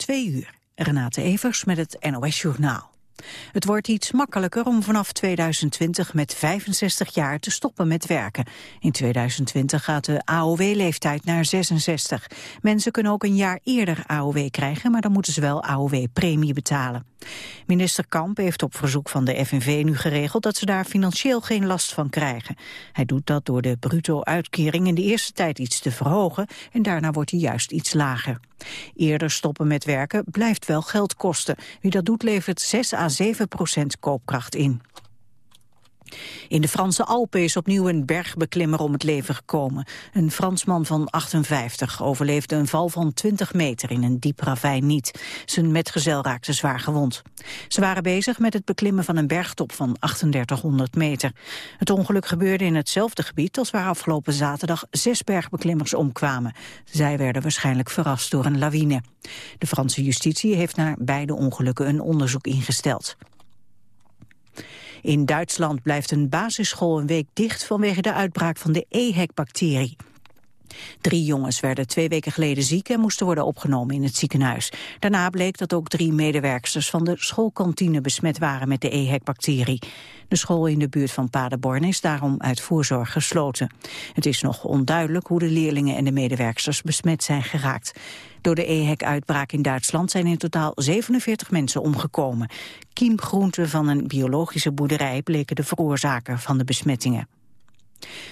twee uur. Renate Evers met het NOS Journaal. Het wordt iets makkelijker om vanaf 2020 met 65 jaar te stoppen met werken. In 2020 gaat de AOW-leeftijd naar 66. Mensen kunnen ook een jaar eerder AOW krijgen, maar dan moeten ze wel AOW-premie betalen. Minister Kamp heeft op verzoek van de FNV nu geregeld dat ze daar financieel geen last van krijgen. Hij doet dat door de bruto-uitkering in de eerste tijd iets te verhogen en daarna wordt hij juist iets lager. Eerder stoppen met werken blijft wel geld kosten. Wie dat doet levert 6 à 7 procent koopkracht in. In de Franse Alpen is opnieuw een bergbeklimmer om het leven gekomen. Een Fransman van 58 overleefde een val van 20 meter in een diep ravijn niet. Zijn metgezel raakte zwaar gewond. Ze waren bezig met het beklimmen van een bergtop van 3800 meter. Het ongeluk gebeurde in hetzelfde gebied als waar afgelopen zaterdag zes bergbeklimmers omkwamen. Zij werden waarschijnlijk verrast door een lawine. De Franse justitie heeft naar beide ongelukken een onderzoek ingesteld. In Duitsland blijft een basisschool een week dicht vanwege de uitbraak van de EHEC-bacterie. Drie jongens werden twee weken geleden ziek en moesten worden opgenomen in het ziekenhuis. Daarna bleek dat ook drie medewerksters van de schoolkantine besmet waren met de EHEC-bacterie. De school in de buurt van Paderborn is daarom uit voorzorg gesloten. Het is nog onduidelijk hoe de leerlingen en de medewerksters besmet zijn geraakt. Door de EHEC-uitbraak in Duitsland zijn in totaal 47 mensen omgekomen. Kiemgroenten van een biologische boerderij bleken de veroorzaker van de besmettingen.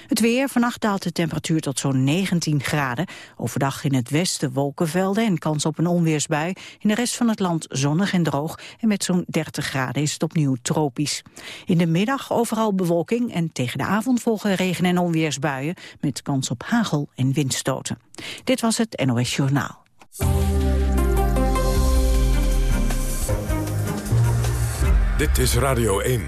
Het weer, vannacht daalt de temperatuur tot zo'n 19 graden. Overdag in het westen wolkenvelden en kans op een onweersbui. In de rest van het land zonnig en droog. En met zo'n 30 graden is het opnieuw tropisch. In de middag overal bewolking en tegen de avond volgen regen- en onweersbuien. Met kans op hagel en windstoten. Dit was het NOS Journaal. Dit is Radio 1.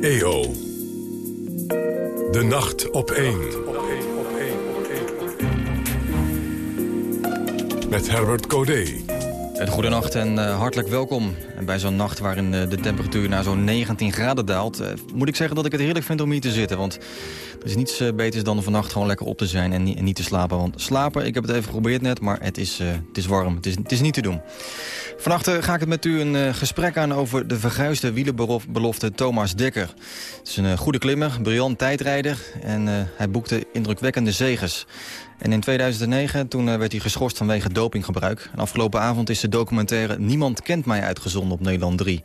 EO. De nacht op 1. Met Herbert Codé. Goedenacht en uh, hartelijk welkom. En bij zo'n nacht waarin uh, de temperatuur naar zo'n 19 graden daalt... Uh, moet ik zeggen dat ik het heerlijk vind om hier te zitten. Want er is niets beters dan vannacht gewoon lekker op te zijn en, en, niet te slapen. Want slapen, ik heb het even geprobeerd net, maar het is, het is warm. Het is, het is niet te doen. Vannacht ga ik het met u een gesprek aan over de verguisde wielenbelofte Thomas Dekker. Het is een goede klimmer, briljant tijdrijder en hij boekte indrukwekkende zeges. En in 2009 toen werd hij geschorst vanwege dopinggebruik. En afgelopen avond is de documentaire Niemand kent mij uitgezonden op Nederland 3.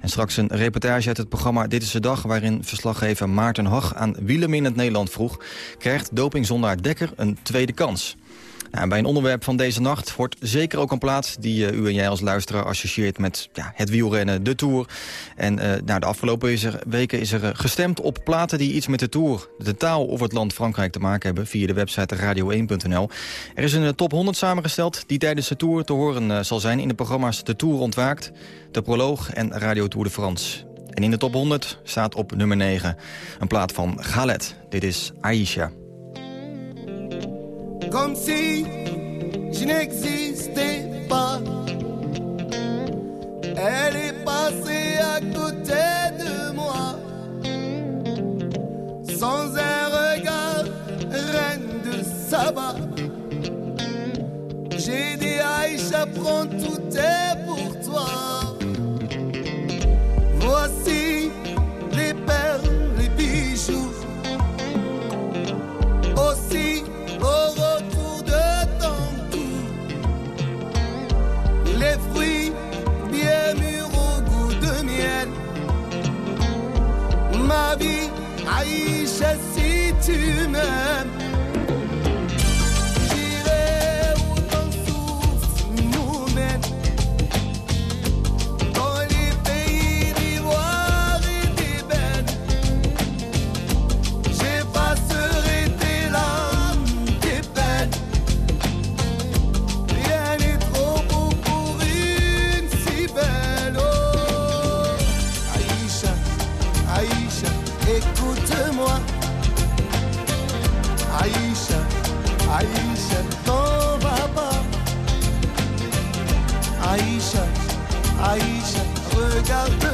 En straks een reportage uit het programma Dit is de Dag... waarin verslaggever Maarten Hag aan het Nederland vroeg... krijgt dopingzondaar Dekker een tweede kans? Nou, bij een onderwerp van deze nacht hoort zeker ook een plaats... die uh, u en jij als luisteraar associeert met ja, het wielrennen, de Tour. En uh, de afgelopen weken is er gestemd op platen die iets met de Tour... de taal of het land Frankrijk te maken hebben... via de website radio1.nl. Er is een top 100 samengesteld die tijdens de Tour te horen zal zijn... in de programma's De Tour ontwaakt, De Proloog en Radio Tour de France. En in de top 100 staat op nummer 9 een plaat van Galet. Dit is Aisha. Comme si je n'existais pas. Elle est passée à côté de moi, sans un regard, reine de sabbat. J'ai dit Aïcha, prends tout Etime regarde-moi. Oh,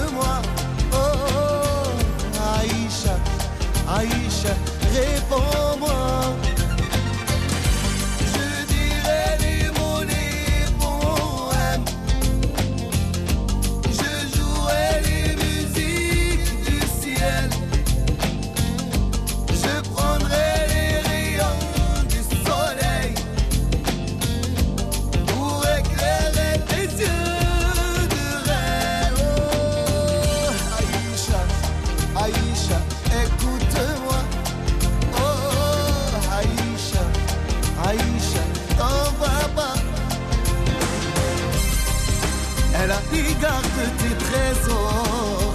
un petit trésor.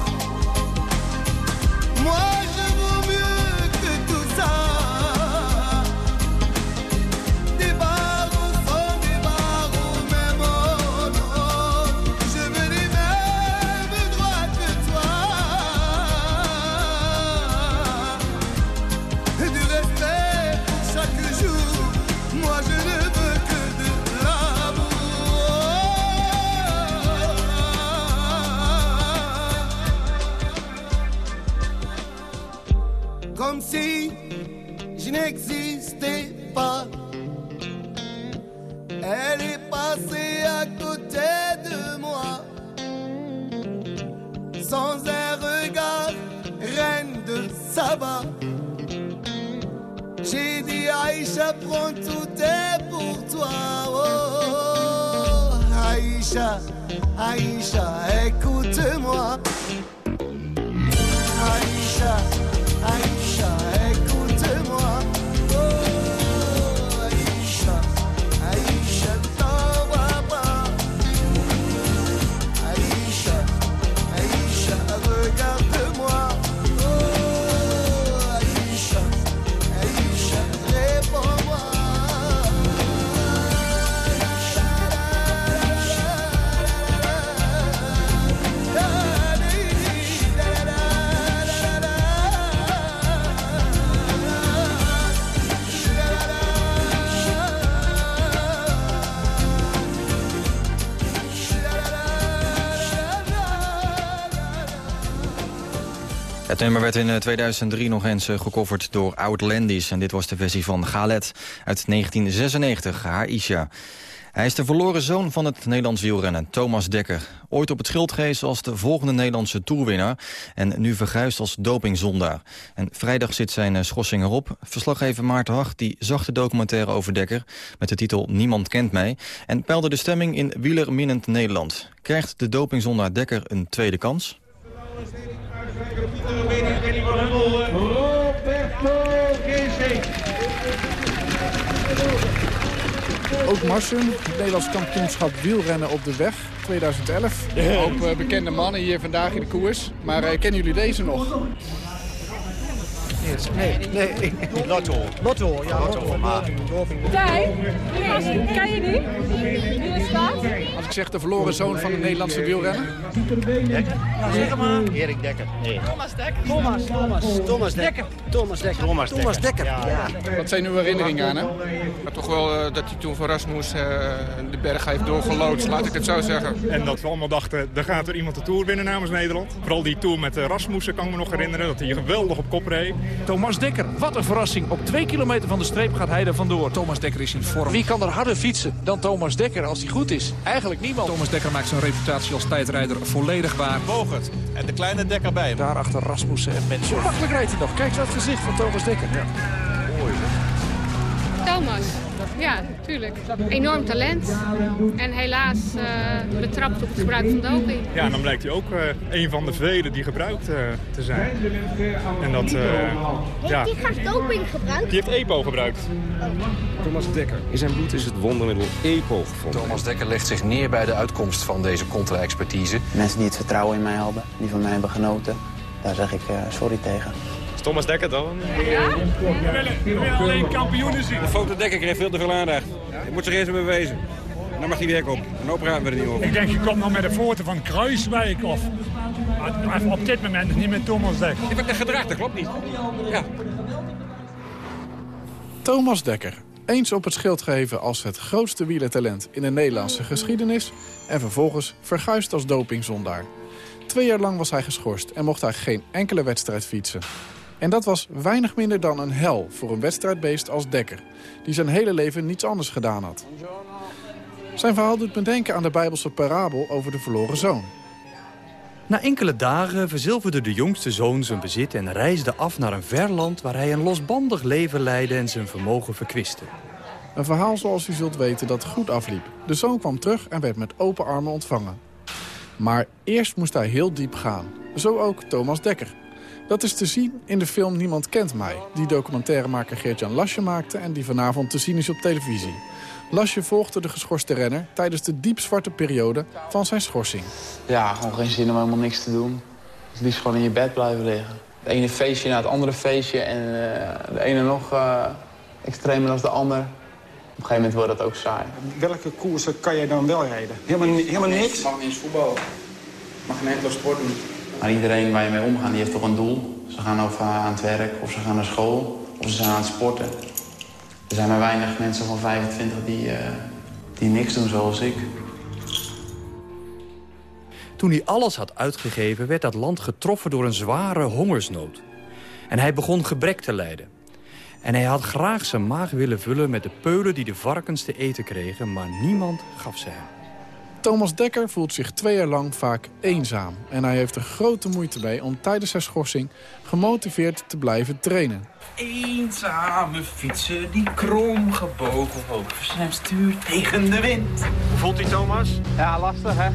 Moi, Aïcha, prends tout est pour toi. Oh, Aïcha, Aïcha, écoute-moi. Nummer werd in 2003 nog eens eh, gecoverd door Outlandish. En dit was de versie van Galet uit 1996, Aisha. Hij is de verloren zoon van het Nederlands wielrennen, Thomas Dekker. Ooit op het schild geweest als de volgende Nederlandse toerwinnaar... en nu verguisd als dopingzondaar. En vrijdag zit zijn eh, schorsing erop. Verslaggever Maarten Hag die zag de documentaire over Dekker... met de titel Niemand kent mij... en peilde de stemming in wielerminnend Nederland. Krijgt de dopingzondaar Dekker een tweede kans? Ook Marsum, het Nederlands kampioenschap wielrennen op de weg 2011. Een hoop eh, bekende mannen hier vandaag in de koers. Maar eh, kennen jullie deze nog? Nee, nee. Lotto. Lotto, ja. Lotto, maar... Ken je die? Wie is dat? Als ik zeg de verloren zoon van de Nederlandse wielrenner. Dekker? zeg maar. Erik Dekker. Nee. Thomas Dekker. Thomas, Thomas. Thomas Dekker. Thomas Dekker. Thomas Dekker. Thomas Dekker. Ja. Wat zijn uw herinneringen aan hem? Maar toch wel eh, dat hij toen van Rasmus eh, de berg heeft doorgeloodst, laat ik het zo zeggen. En dat we allemaal dachten, er gaat er iemand de Tour winnen namens Nederland. Vooral die Tour met eh, Rasmussen kan ik me nog herinneren. Dat hij geweldig op kop reed. Thomas Dekker, wat een verrassing. Op twee kilometer van de streep gaat hij er vandoor. Thomas Dekker is in vorm. Wie kan er harder fietsen dan Thomas Dekker als hij goed is? Eigenlijk niemand. Thomas Dekker maakt zijn reputatie als tijdrijder volledig waar. Bogert en de kleine Dekker bij hem. Daarachter Rasmussen en mensen. Makkelijk rijdt hij nog. Kijk eens naar het gezicht van Thomas Dekker. Ja. Thomas, ja, tuurlijk. Enorm talent. En helaas uh, betrapt op het gebruik van doping. Ja, en dan blijkt hij ook uh, een van de velen die gebruikt uh, te zijn. En dat, ja... Heeft hij graag doping gebruikt? Die heeft EPO gebruikt. Thomas Dekker. In zijn bloed is het wondermiddel EPO gevonden. Thomas Dekker legt zich neer bij de uitkomst van deze contra-expertise. Mensen die het vertrouwen in mij hadden, die van mij hebben genoten, daar zeg ik sorry tegen. Thomas Dekker dan? Ja? We willen, we willen alleen kampioenen zien. De foto Dekker kreeg veel te veel aandacht. Hij moet zich eerst maar bewezen. En dan mag hij weer komen. En dan praten we er niet over. Ik denk, je komt nog met een foto van Kruiswijk of... Maar op dit moment niet met Thomas Dekker. Ik heb de gedrag, dat klopt niet. Ja. Thomas Dekker. Eens op het schild gegeven als het grootste wielertalent in de Nederlandse geschiedenis... en vervolgens verguisd als dopingzondaar. Twee jaar lang was hij geschorst en mocht hij geen enkele wedstrijd fietsen. En dat was weinig minder dan een hel voor een wedstrijdbeest als Dekker... die zijn hele leven niets anders gedaan had. Zijn verhaal doet me denken aan de Bijbelse parabel over de verloren zoon. Na enkele dagen verzilverde de jongste zoon zijn bezit... en reisde af naar een ver land waar hij een losbandig leven leidde... en zijn vermogen verkwiste. Een verhaal zoals u zult weten dat goed afliep. De zoon kwam terug en werd met open armen ontvangen. Maar eerst moest hij heel diep gaan. Zo ook Thomas Dekker. Dat is te zien in de film Niemand kent mij... die documentairemaker Geert-Jan Lasje maakte... en die vanavond te zien is op televisie. Lasje volgde de geschorste renner tijdens de diepzwarte periode van zijn schorsing. Ja, gewoon geen zin om helemaal niks te doen. Het liefst gewoon in je bed blijven liggen. Het ene feestje na het andere feestje en uh, de ene nog uh, extremer dan de ander. Op een gegeven moment wordt dat ook saai. Welke koersen kan jij dan wel rijden? Helemaal, helemaal niks? Je mag niet eens voetballen. Mag geen enkele sport doen. Maar iedereen waar je mee omgaat, die heeft toch een doel. Ze gaan of aan het werk, of ze gaan naar school, of ze zijn aan het sporten. Er zijn maar weinig mensen van 25 die, uh, die niks doen zoals ik. Toen hij alles had uitgegeven, werd dat land getroffen door een zware hongersnood. En hij begon gebrek te lijden. En hij had graag zijn maag willen vullen met de peulen die de varkens te eten kregen... maar niemand gaf ze hem. Thomas Dekker voelt zich twee jaar lang vaak eenzaam. En hij heeft er grote moeite mee om tijdens zijn schorsing gemotiveerd te blijven trainen. Eenzame fietsen die krom gebogen over zijn stuur tegen de wind. Hoe voelt u Thomas? Ja, lastig hè.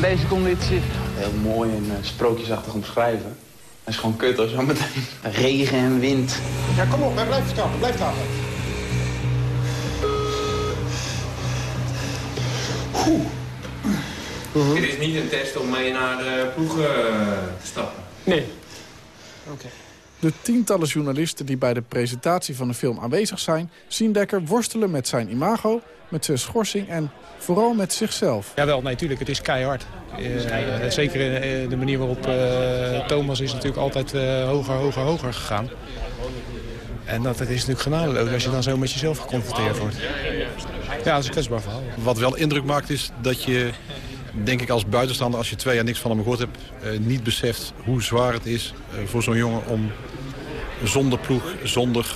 Deze conditie. Heel mooi en uh, sprookjesachtig omschrijven. Het is gewoon kut als zo meteen regen en wind. Ja, kom op, maar blijf trappen, blijf trappen. Dit is niet een test om mee naar de ploegen te stappen. Nee. Oké. De tientallen journalisten die bij de presentatie van de film aanwezig zijn... zien Dekker worstelen met zijn imago, met zijn schorsing en vooral met zichzelf. Jawel, nee, tuurlijk, het is keihard. Uh, zeker uh, de manier waarop uh, Thomas is natuurlijk altijd hoger, hoger, hoger gegaan. En dat, dat is natuurlijk genadeloos als je dan zo met jezelf geconfronteerd wordt. Ja, dat is een kwetsbaar verhaal. Wat wel indruk maakt is dat je, denk ik als buitenstaander... als je twee jaar niks van hem gehoord hebt, niet beseft hoe zwaar het is voor zo'n jongen... om zonder ploeg, zonder,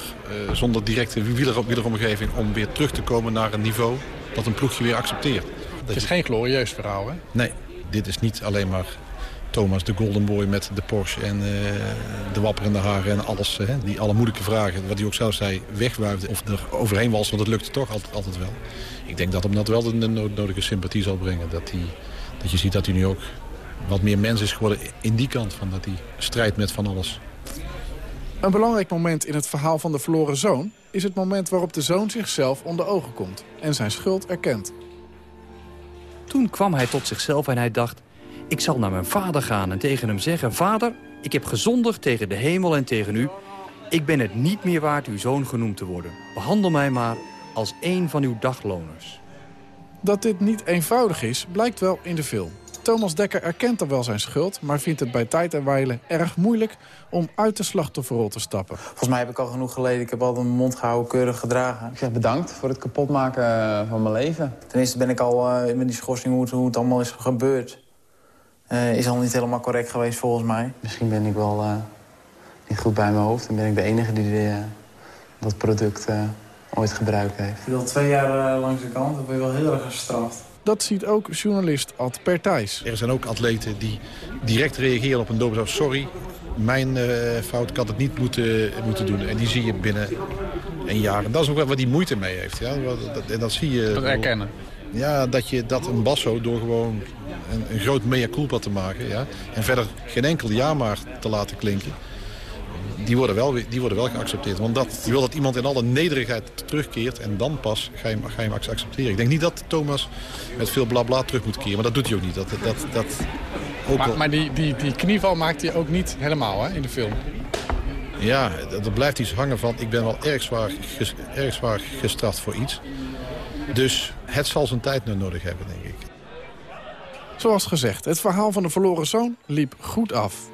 zonder directe wieler, wieleromgeving... om weer terug te komen naar een niveau dat een ploegje weer accepteert. Het is geen glorieus verhaal, hè? Nee, dit is niet alleen maar Thomas de Golden Boy met de Porsche en uh, de wapperende haren en alles. Uh, die alle moeilijke vragen, wat hij ook zelf zei, wegwuifde of er overheen was. Want het lukte toch altijd, altijd wel. Ik denk dat hem dat wel de nodige sympathie zal brengen. Dat, hij, dat je ziet dat hij nu ook wat meer mens is geworden in die kant. Van dat hij strijdt met van alles. Een belangrijk moment in het verhaal van de verloren zoon... is het moment waarop de zoon zichzelf onder ogen komt en zijn schuld erkent. Toen kwam hij tot zichzelf en hij dacht... ik zal naar mijn vader gaan en tegen hem zeggen... vader, ik heb gezondigd tegen de hemel en tegen u. Ik ben het niet meer waard uw zoon genoemd te worden. Behandel mij maar als een van uw dagloners. Dat dit niet eenvoudig is, blijkt wel in de film. Thomas Dekker erkent dan wel zijn schuld... maar vindt het bij tijd en wijle erg moeilijk om uit de slachtofferrol te stappen. Volgens mij heb ik al genoeg geleden. Ik heb altijd mijn mond gehouden, keurig gedragen. Ik zeg bedankt voor het kapotmaken van mijn leven. Ten eerste ben ik al uh, met die schorsing, hoe het, hoe het allemaal is gebeurd... Uh, is al niet helemaal correct geweest volgens mij. Misschien ben ik wel uh, niet goed bij mijn hoofd... en ben ik de enige die de, dat product ooit gebruikt heeft. Je al twee jaar langs de kant, dan ben je wel heel erg gestraft. Dat ziet ook journalist Ad Pertijs. Er zijn ook atleten die direct reageren op een doop. Sorry, mijn uh, fout, ik had het niet moeten, moeten doen. En die zie je binnen een jaar. En dat is ook wel wat die moeite mee heeft. Ja? En dat zie je... Dat erkennen. Ja, dat je dat een basso door gewoon een, een groot mea culpa te maken. Ja? En verder geen enkel ja maar te laten klinken. Die worden, wel, die worden wel geaccepteerd. Want dat, je wil dat iemand in alle nederigheid terugkeert en dan pas ga je, ga je hem accepteren. Ik denk niet dat Thomas met veel blabla terug moet keren. Maar dat doet hij ook niet. Dat, dat, dat, ook maar, maar die, die, die knieval maakt hij ook niet helemaal hè, in de film. Ja, er blijft iets hangen van... ik ben wel erg zwaar, erg zwaar gestraft voor iets. Dus het zal zijn tijd nodig hebben, denk ik. Zoals gezegd, het verhaal van de verloren zoon liep goed af.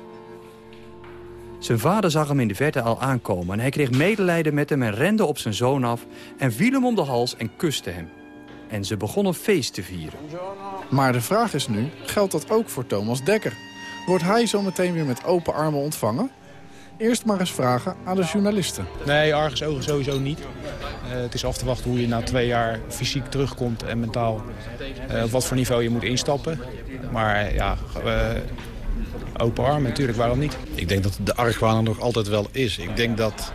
Zijn vader zag hem in de verte al aankomen en hij kreeg medelijden met hem en rende op zijn zoon af en viel hem om de hals en kuste hem. En ze begonnen feest te vieren. Maar de vraag is nu, geldt dat ook voor Thomas Dekker? Wordt hij zo meteen weer met open armen ontvangen? Eerst maar eens vragen aan de journalisten. Nee, ogen sowieso niet. Uh, het is af te wachten hoe je na twee jaar fysiek terugkomt en mentaal uh, op wat voor niveau je moet instappen. Maar ja, uh, open armen natuurlijk, waarom niet? Ik denk dat de argwaan er nog altijd wel is. Ik denk dat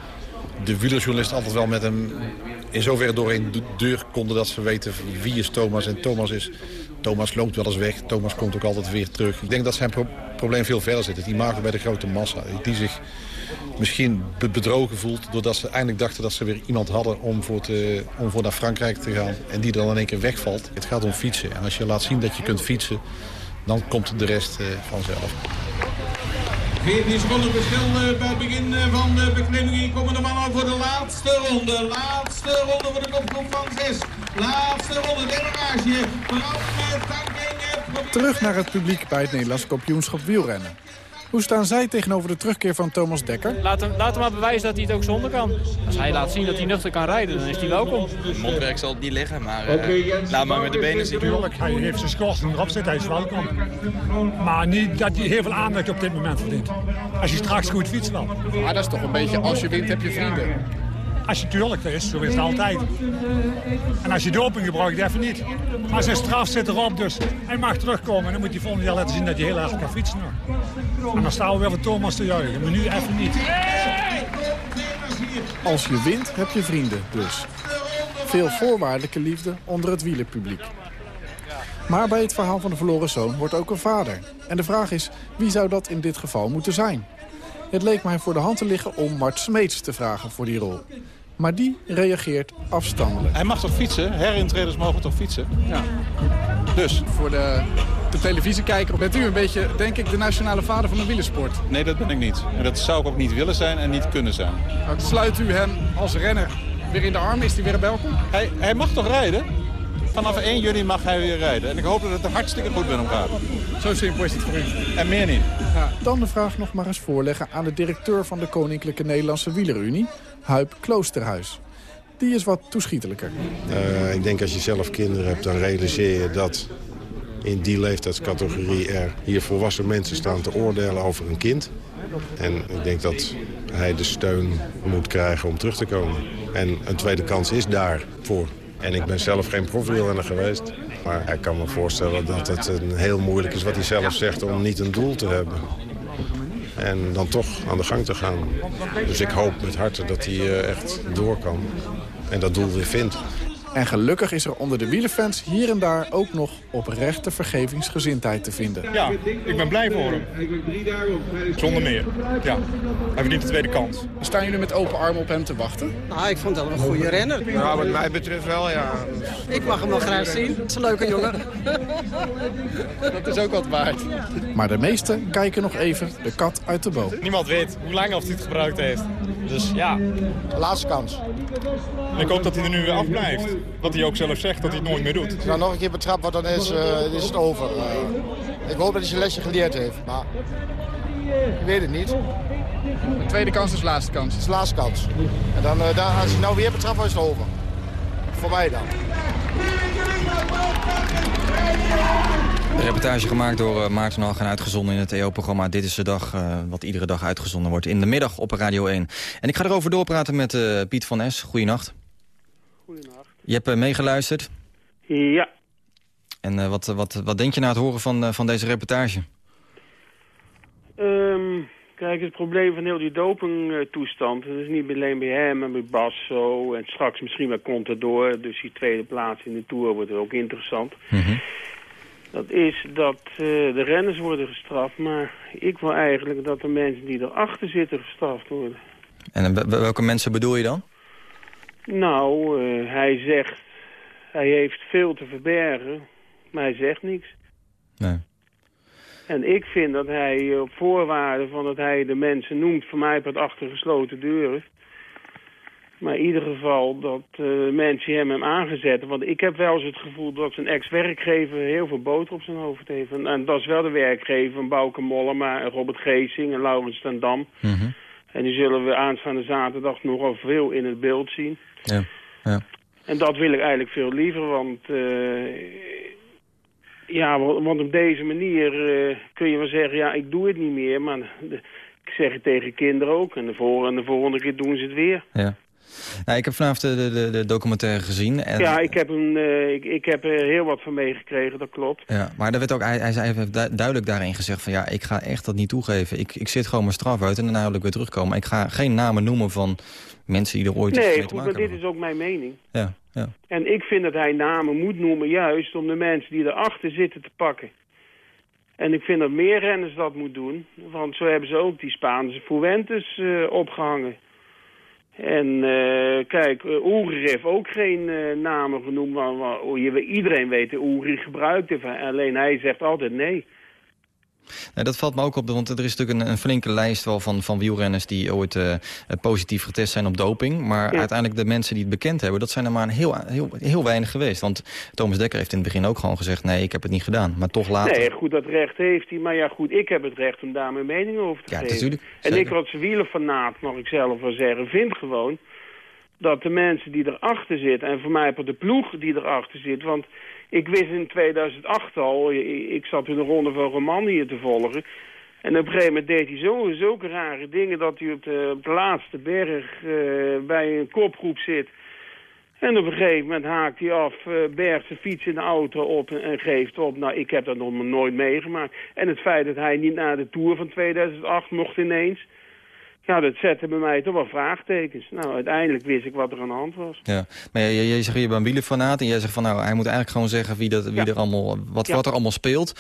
de wielerjournalist altijd wel met hem in zoverre doorheen de deur konden dat ze weten wie is Thomas. En Thomas is, Thomas loopt wel eens weg, Thomas komt ook altijd weer terug. Ik denk dat zijn pro probleem veel verder zit. Die maken bij de grote massa. Die zich misschien bedrogen voelt doordat ze eindelijk dachten dat ze weer iemand hadden om voor, te, om voor naar Frankrijk te gaan. En die dan in één keer wegvalt. Het gaat om fietsen. En als je laat zien dat je kunt fietsen, dan komt de rest uh, vanzelf. 14 seconden verschil bij het begin van de beklimming. Hier komen de mannen voor de laatste ronde. Laatste ronde voor de kopgroep van 6. Laatste ronde, demarage. Vooral met tanking. Terug naar het publiek bij het Nederlands kampioenschap wielrennen. Hoe staan zij tegenover de terugkeer van Thomas Dekker? Laat hem, laat hem maar bewijzen dat hij het ook zonder kan. Als hij laat zien dat hij nuchter kan rijden, dan is hij welkom. Mondwerk zal het niet liggen, maar uh, laat maar met de benen zien. Tuurlijk, hij heeft zijn schorsing erop zitten, hij is welkom. Maar niet dat hij heel veel aandacht op dit moment verdient. Als je straks goed fietst wel. Maar dat is toch een beetje, als je wint heb je vrienden. Als je tuurlijk is, zo is het altijd. En als je doping gebruikt, even niet. Maar zijn straf zit erop, dus hij mag terugkomen. En dan moet hij volgend jaar laten zien dat hij heel erg kan fietsen. nog. En dan staan we weer voor Thomas te juichen, maar nu even niet. Als je wint, heb je vrienden dus. Veel voorwaardelijke liefde onder het wielerpubliek. Maar bij het verhaal van de verloren zoon wordt ook een vader. En de vraag is, wie zou dat in dit geval moeten zijn? Het leek mij voor de hand te liggen om Mart Smeets te vragen voor die rol. Maar die reageert afstandelijk. Hij mag toch fietsen? Herintreders mogen toch fietsen? Ja. Dus? Voor de, de televisiekijker bent u een beetje, denk ik, de nationale vader van de wielersport. Nee, dat ben ik niet. En dat zou ik ook niet willen zijn en niet kunnen zijn. Nou, sluit u hem als renner weer in de arm? Is hij weer welkom? Hij, hij mag toch rijden? Vanaf 1 juni mag hij weer rijden. En ik hoop dat het er hartstikke goed met hem gaat. Zo simpel is het voor u. En meer niet. Ja. Dan de vraag nog maar eens voorleggen aan de directeur van de Koninklijke Nederlandse Wielerunie, Huip Kloosterhuis. Die is wat toeschietelijker. Uh, ik denk als je zelf kinderen hebt, dan realiseer je dat in die leeftijdscategorie er hier volwassen mensen staan te oordelen over een kind. En ik denk dat hij de steun moet krijgen om terug te komen. En een tweede kans is daarvoor. En ik ben zelf geen profielrenner geweest. Maar ik kan me voorstellen dat het een heel moeilijk is wat hij zelf zegt om niet een doel te hebben. En dan toch aan de gang te gaan. Dus ik hoop met harte dat hij eh, echt door kan. En dat doel weer vindt. En gelukkig is er onder de wielerfans hier en daar ook nog oprechte vergevingsgezindheid te vinden. Ja, ik ben blij voor hem. Zonder meer. Ja, hij verdient de tweede kans. Staan jullie met open armen op hem te wachten? Nou, ik vond het wel een goede renner. Ja, wat mij betreft wel, ja. Ik mag hem wel graag zien. Het is een leuke jongen. Dat is ook wat waard. Maar de meesten kijken nog even de kat uit de boom. Niemand weet hoe lang of hij het gebruikt heeft. Dus ja. Laatste kans. En ik hoop dat hij er nu weer afblijft. Wat hij ook zelf zegt, dat hij het nooit meer doet. Als hij nou nog een keer betrapt wordt, dan is, uh, is het over. Uh, ik hoop dat hij zijn lesje geleerd heeft, maar ik weet het niet. De tweede kans is de laatste kans? Het is de laatste kans. En dan, uh, dan, als hij nou weer betrapt wordt, is het over. Voor mij dan. De reportage gemaakt door uh, Maarten Hag en uitgezonden in het EO-programma Dit is de Dag, uh, wat iedere dag uitgezonden wordt in de middag op Radio 1. En ik ga erover doorpraten met uh, Piet van Es. Goeienacht. Goeienacht. Je hebt meegeluisterd? Ja. En wat, wat, wat denk je na het horen van, van deze reportage? Um, kijk, het probleem van heel die dopingtoestand... dat is niet alleen bij hem en bij Basso... en straks misschien bij Contador. Dus die tweede plaats in de Tour wordt ook interessant. Mm -hmm. Dat is dat uh, de renners worden gestraft, maar ik wil eigenlijk dat de mensen die erachter zitten gestraft worden. En welke mensen bedoel je dan? Nou, uh, hij zegt, hij heeft veel te verbergen, maar hij zegt niks. Nee. En ik vind dat hij op voorwaarde van dat hij de mensen noemt, voor mij wat achter gesloten deuren. Maar in ieder geval dat uh, mensen hem hem aangezet. Want ik heb wel eens het gevoel dat zijn ex-werkgever heel veel boter op zijn hoofd heeft. En, en, dat is wel de werkgever van Bouke Mollema en Robert Geesing en Laurens ten Dam. Mm -hmm. En die zullen we aanstaande zaterdag nogal veel in het beeld zien. Ja. ja. En dat wil ik eigenlijk veel liever, want... Uh, ja, want op deze manier uh, kun je wel zeggen, ja, ik doe het niet meer. Maar de, ik zeg het tegen kinderen ook. En de, voor, en de volgende keer doen ze het weer. Ja. Nou, ik heb vanavond de, de, de documentaire gezien. En... Ja, ik heb, een, uh, ik, ik heb er heel wat van meegekregen, dat klopt. Ja, maar er werd ook, hij, hij heeft duidelijk daarin gezegd van ja, ik ga echt dat niet toegeven. Ik, ik zit gewoon mijn straf uit en daarna wil ik weer terugkomen. Ik ga geen namen noemen van mensen die er ooit nee, mee goed, te maken maar dit is ook mijn mening. Ja, ja. En ik vind dat hij namen moet noemen juist om de mensen die erachter zitten te pakken. En ik vind dat meer renners dat moet doen. Want zo hebben ze ook die Spaanse Fuentes uh, opgehangen. En uh, kijk, uh, Oeri heeft ook geen uh, namen genoemd. Maar, maar, iedereen weet dat Oeri gebruikt heeft. Alleen hij zegt altijd nee. Nee, dat valt me ook op, want er is natuurlijk een, een flinke lijst wel van, van wielrenners die ooit uh, positief getest zijn op doping. Maar uiteindelijk de mensen die het bekend hebben, dat zijn er maar een heel, heel, heel weinig geweest. Want Thomas Dekker heeft in het begin ook gewoon gezegd, nee, ik heb het niet gedaan. Maar toch later... Nee, goed, dat recht heeft hij. Maar ja, goed, ik heb het recht om daar mijn mening over te ja, geven. Natuurlijk, en ik als wielerfanaat, mag ik zelf wel zeggen, vind gewoon dat de mensen die erachter zitten... en voor mij de ploeg die erachter zit... want ik wist in 2008 al, ik zat in de ronde van Roman hier te volgen... En op een gegeven moment deed hij zo, zulke rare dingen dat hij op de, laatste berg uh, bij een kopgroep zit. En op een gegeven moment haakt hij af, uh, bergt zijn fiets in de auto op en, en, geeft op. Nou, ik heb dat nog nooit meegemaakt. En het feit dat hij niet naar de Tour van 2008 mocht ineens... Ja, dat zette bij mij toch wel vraagtekens. Nou, uiteindelijk wist ik wat er aan de hand was. Ja, maar jij, jij zegt, je bent wielerfanaat en jij zegt van nou, hij moet eigenlijk gewoon zeggen wie, dat, wie er allemaal, wat, wat er allemaal speelt.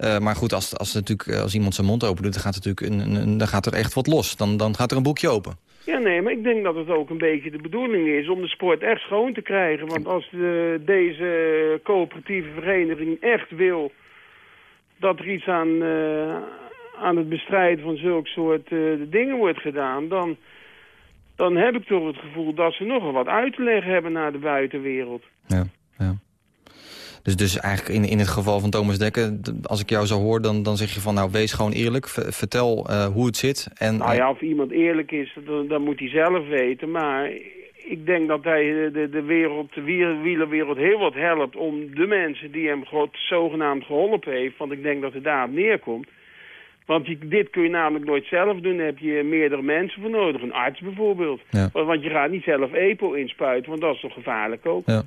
Uh, maar goed, als, als, natuurlijk, als iemand zijn mond open doet, dan gaat, natuurlijk een, een, dan gaat er echt wat los. Dan, dan gaat er een boekje open. Ja, nee, maar ik denk dat het ook een beetje de bedoeling is om de sport echt schoon te krijgen. Want als de, deze coöperatieve vereniging echt wil dat er iets aan, uh, aan het bestrijden van zulke soort uh, dingen wordt gedaan... Dan, dan heb ik toch het gevoel dat ze nogal wat uit te leggen hebben naar de buitenwereld. Ja, ja. Dus, dus eigenlijk in, in het geval van Thomas Dekker, als ik jou zo hoor... dan, dan zeg je van nou, wees gewoon eerlijk, vertel uh, hoe het zit. En, nou ja, of iemand eerlijk is, dan, dan moet hij zelf weten. Maar ik denk dat hij de, de, wereld, de wielerwereld heel wat helpt... om de mensen die hem God, zogenaamd geholpen heeft... want ik denk dat het daarop neerkomt... Want dit kun je namelijk nooit zelf doen. Daar heb je meerdere mensen voor nodig. Een arts bijvoorbeeld. Ja. Want je gaat niet zelf EPO inspuiten, want dat is toch gevaarlijk ook. Ja.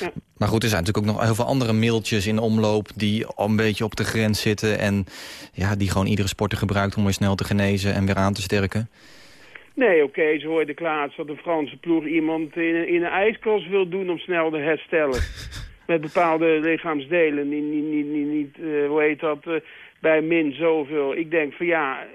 Ja. Maar goed, er zijn natuurlijk ook nog heel veel andere mailtjes in omloop... die al een beetje op de grens zitten... en ja, die gewoon iedere sporter gebruikt om weer snel te genezen en weer aan te sterken. Nee, oké, okay, ze hoorden klaar dat de Franse ploeg iemand in, in een ijskast wil doen om snel te herstellen. Met bepaalde lichaamsdelen. Niet, niet, niet, niet, niet uh, hoe heet dat... Uh, bij min zoveel. Ik denk van ja,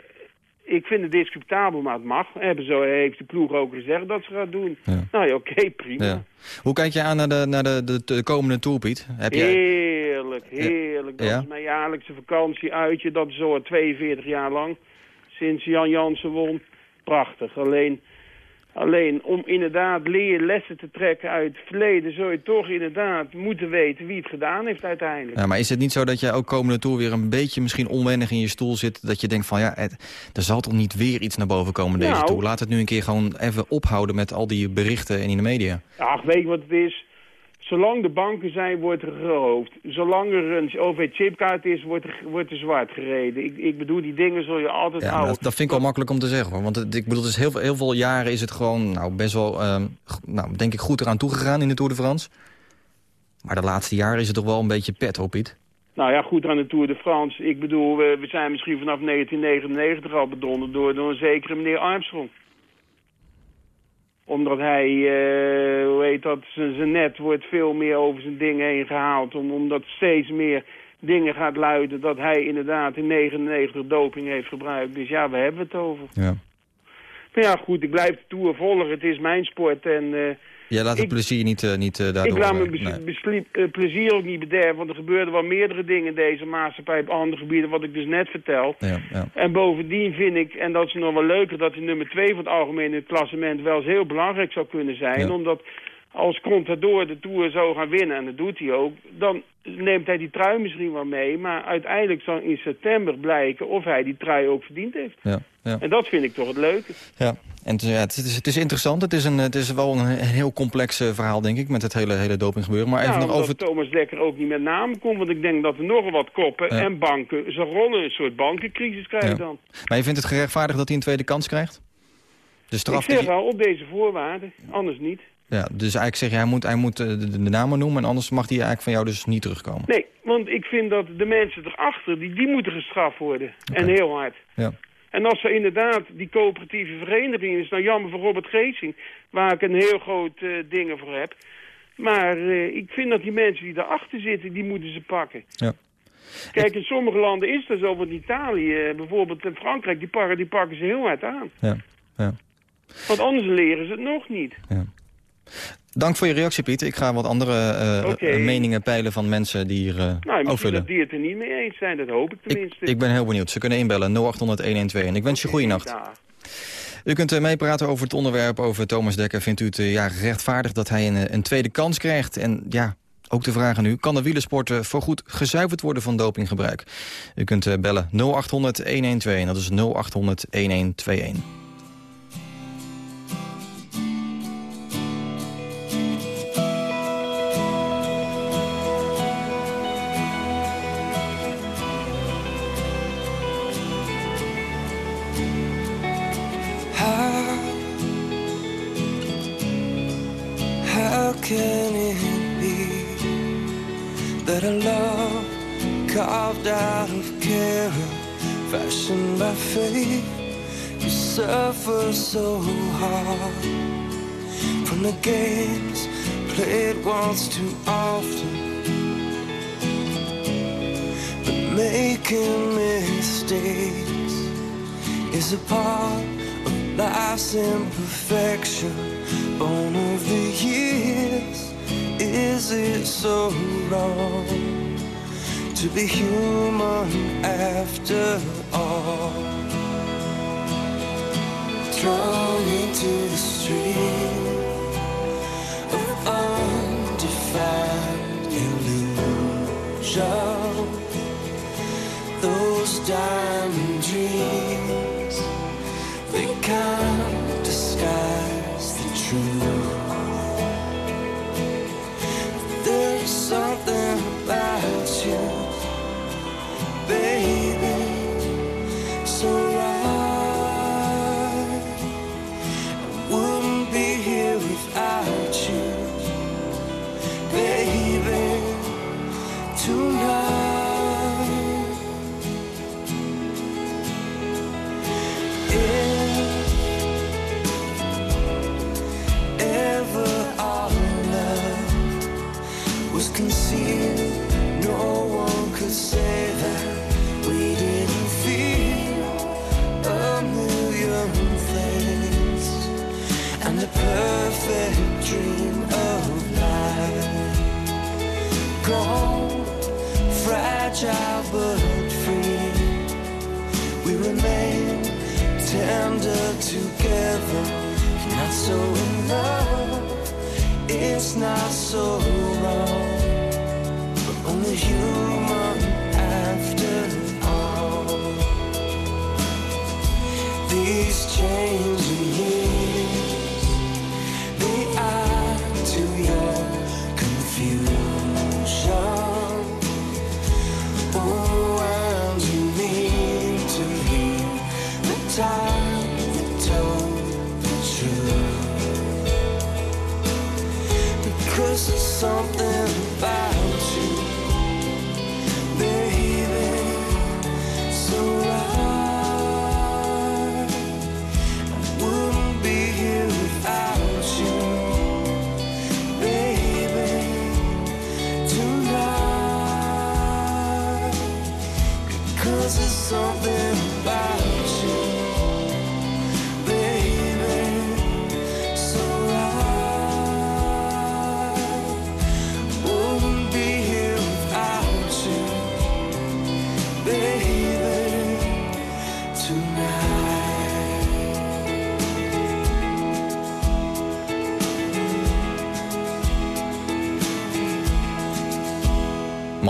ik vind het discutabel, maar het mag. Hebben zo heeft de ploeg ook gezegd dat ze gaat doen. Ja. Nou ja, oké, prima. Ja. Hoe kijk je aan naar de, naar de, de, de komende Tour, Piet? Heb jij... Heerlijk, heerlijk. Dat is mijn jaarlijkse vakantie uitje. Dat is zo 42 jaar lang. Sinds Jan Jansen won. Prachtig. Alleen... Alleen om inderdaad leerlessen te trekken uit het verleden... zou je toch inderdaad moeten weten wie het gedaan heeft uiteindelijk. Ja, maar is het niet zo dat jij ook komende tour weer een beetje misschien onwennig in je stoel zit... dat je denkt van ja, het, er zal toch niet weer iets naar boven komen deze nou, tour? Laat het nu een keer gewoon even ophouden met al die berichten en in de media. Ach, weet je wat het is? Zolang de banken zijn, wordt er gehoofd. Zolang er een OV-chipkaart is, wordt er, wordt er zwart gereden. Ik, ik bedoel, die dingen zul je altijd ja, houden. Dat, dat vind ik wel makkelijk om te zeggen. Hoor. Want het, ik bedoel, dus heel, heel veel jaren is het gewoon nou, best wel, uh, nou, denk ik, goed eraan toegegaan in de Tour de France. Maar de laatste jaren is het toch wel een beetje pet, hoor Piet? Nou ja, goed aan de Tour de France. Ik bedoel, we, we zijn misschien vanaf 1999 al bedonderd door, door een zekere meneer Armstrong omdat hij, uh, hoe heet dat, zijn net wordt veel meer over zijn dingen heen gehaald. Om, omdat steeds meer dingen gaat luiden dat hij inderdaad in 99 doping heeft gebruikt. Dus ja, we hebben het over. Ja. Maar ja, goed, ik blijf de Tour volgen. Het is mijn sport en... Uh, Jij laat het ik, plezier niet, uh, niet uh, daardoor... Ik laat mijn nee. plezier ook niet bederven, want er gebeurden wel meerdere dingen in deze maatschappij op andere gebieden, wat ik dus net vertel. Ja, ja. En bovendien vind ik, en dat is nog wel leuker, dat die nummer 2 van het algemene klassement wel eens heel belangrijk zou kunnen zijn, ja. omdat als Contador de Tour zou gaan winnen, en dat doet hij ook, dan neemt hij die trui misschien wel mee, maar uiteindelijk zal in september blijken of hij die trui ook verdiend heeft. Ja, ja. En dat vind ik toch het leuke. Ja, en het, ja, het, is, het is interessant. Het is, een, het is wel een heel complex uh, verhaal, denk ik, met het hele, hele dopinggebeuren. Maar even nou, nog over... Thomas Dekker ook niet met namen komt, want ik denk dat er nogal wat koppen Ja. en banken, ze rollen een soort bankencrisis krijgen Ja. dan. Maar je vindt het gerechtvaardigd dat hij een tweede kans krijgt? De straf ik zeg al, op deze voorwaarden, anders niet. Ja, dus eigenlijk zeg je, hij moet, hij moet eh, de, de, de namen noemen... en anders mag hij eigenlijk van jou dus niet terugkomen. Nee, want ik vind dat de mensen erachter, die, die moeten gestraft worden. En heel hard. Ja. En als er inderdaad die coöperatieve vereniging is, nou jammer voor Robert Geesing, waar ik een heel groot eh ding voor heb. Maar eh, ik vind dat die mensen die daarachter zitten, die moeten ze pakken. Ja. Kijk, in sommige landen is dat zo, want Italië, eh, bijvoorbeeld in Frankrijk, die pakken, die pakken ze heel hard aan. Ja, ja. Want anders leren ze het nog niet. Dank voor je reactie, Piet. Ik ga wat andere uh, okay. meningen peilen van mensen die hier uh, nou, dat die het er niet mee eens zijn, dat hoop ik tenminste. Ik, ik ben heel benieuwd. Ze kunnen inbellen 0800 112. En ik wens je goede nacht. U kunt meepraten over het onderwerp over Thomas Dekker. Vindt u het ja, rechtvaardig dat hij een, een tweede kans krijgt? En ja, ook de vraag aan u, kan de wielersporten voorgoed gezuiverd worden van dopinggebruik? U kunt bellen 0800 112 en dat is 0800 can it be that a love carved out of care, fashioned by faith, you suffer so hard? From the games played once too often, but making mistakes is a part of life's imperfection of the years. Is it so wrong to be human after all? Thrown into the stream of undefined illusion. Those diamond dreams, they can't disguise the tender together. Not so in love, it's not so wrong, but only human after all. These changing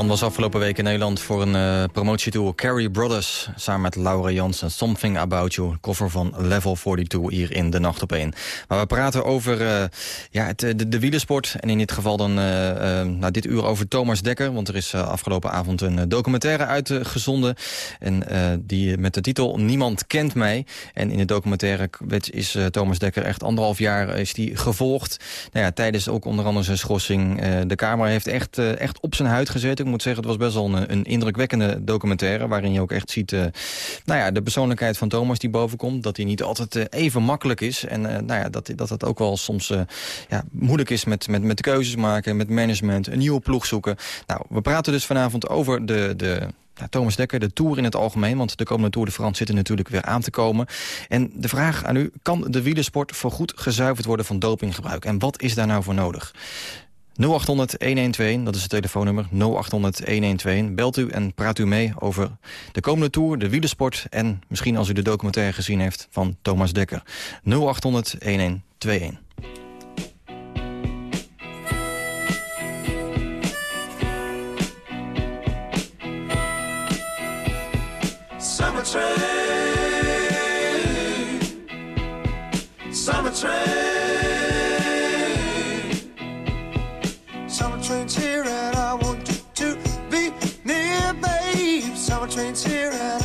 Was afgelopen week in Nederland voor een uh, promotietour. Carrie Brothers, samen met Laura Jansen. Something About You, cover van Level 42 hier in De Nacht op 1. Maar we praten over uh, ja, het, de, de wielersport. En in dit geval dan uh, nou, dit uur over Thomas Dekker. Want er is afgelopen avond een documentaire uitgezonden. En die met de titel Niemand kent mij. En in de documentaire is Thomas Dekker echt anderhalf jaar is die gevolgd. Nou ja, tijdens ook onder andere zijn schorsing. de camera heeft echt, echt op zijn huid gezeten. Moet zeggen, het was best wel een, een indrukwekkende documentaire... waarin je ook echt ziet uh, nou ja, de persoonlijkheid van Thomas die bovenkomt. Dat hij niet altijd uh, even makkelijk is. En uh, nou ja, dat, dat het ook wel soms ja, moeilijk is met, met, met keuzes maken, met management... een nieuwe ploeg zoeken. Nou, we praten dus vanavond over de... de nou, Thomas Dekker, de Tour in het algemeen... want de komende Tour de France zit er natuurlijk weer aan te komen. En de vraag aan u, kan de wielersport voorgoed gezuiverd worden van dopinggebruik? En wat is daar nou voor nodig? 0800-112, dat is het telefoonnummer, 0800-112. Belt u en praat u mee over de komende Tour, de wielersport... en misschien als u de documentaire gezien heeft van Thomas Dekker. 0800-1121. friends here at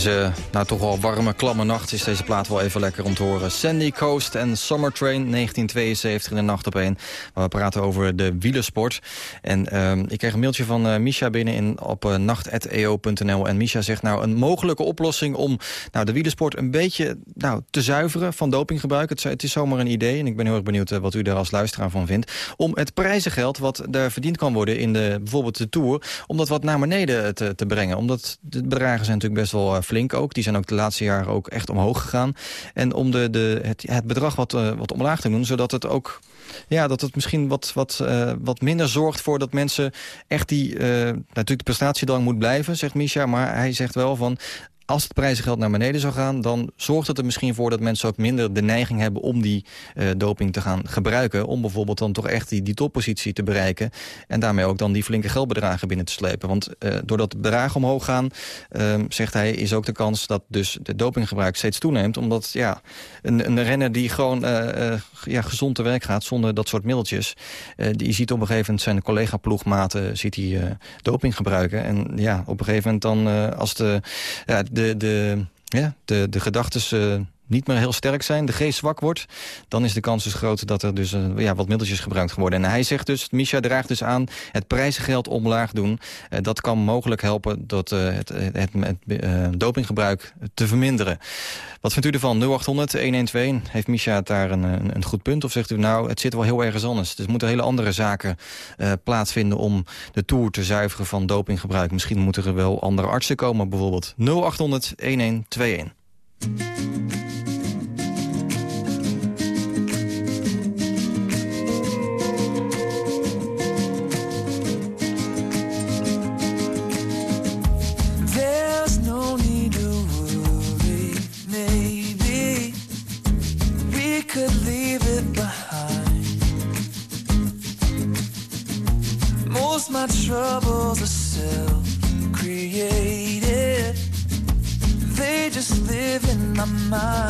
Deze nou, toch wel warme, klamme nacht is deze plaat wel even lekker om te horen. Sandy Coast en Summer Train, 1972 in de nacht op één. We praten over de wielersport. En ehm, ik kreeg een mailtje van eh, Misha binnen in, op uh, nacht.eo.nl. En Misha zegt nou een mogelijke oplossing om nou, de wielersport een beetje nou, te zuiveren van dopinggebruik. Het, het is zomaar een idee en ik ben heel erg benieuwd eh, wat u daar als luisteraar van vindt. Om het prijzengeld wat daar verdiend kan worden in de, bijvoorbeeld de Tour, om dat wat naar beneden te, te brengen. Omdat de bedragen zijn natuurlijk best wel eh, flink ook. Die zijn ook de laatste jaren ook echt omhoog gegaan. En om de, de, het, het bedrag wat, uh, wat omlaag te doen, zodat het ook ja, dat het misschien wat, wat, uh, wat minder zorgt voor dat mensen echt die... Uh, natuurlijk de prestatiedrang moet blijven, zegt Misha. Maar hij zegt wel van als het prijzengeld naar beneden zou gaan... dan zorgt het er misschien voor dat mensen ook minder de neiging hebben... om die uh, doping te gaan gebruiken. Om bijvoorbeeld dan toch echt die, die toppositie te bereiken. En daarmee ook dan die flinke geldbedragen binnen te slepen. Want uh, doordat de bedragen omhoog gaan, uh, zegt hij... is ook de kans dat dus de dopinggebruik steeds toeneemt. Omdat ja, een, een renner die gewoon uh, ja, gezond te werk gaat... zonder dat soort middeltjes... die ziet op een gegeven moment zijn collega-ploegmaten... ziet hij doping gebruiken. En ja, op een gegeven moment dan als de... De, de, ja, de, de gedachtes uh, niet meer heel sterk zijn, de geest zwak wordt... dan is de kans dus groot dat er dus, eh, ja, wat middeltjes gebruikt worden. En hij zegt dus, Misha draagt dus aan, het prijzengeld omlaag doen. Eh, dat kan mogelijk helpen dat, eh, het, het, dopinggebruik te verminderen. Wat vindt u ervan? 0800 1121 Heeft Misha daar een, een, goed punt? Of zegt u, nou, het zit wel heel ergens anders. Dus moeten hele andere zaken plaatsvinden om de Tour te zuiveren van dopinggebruik. Misschien moeten er wel andere artsen komen bijvoorbeeld. 0800 1121. My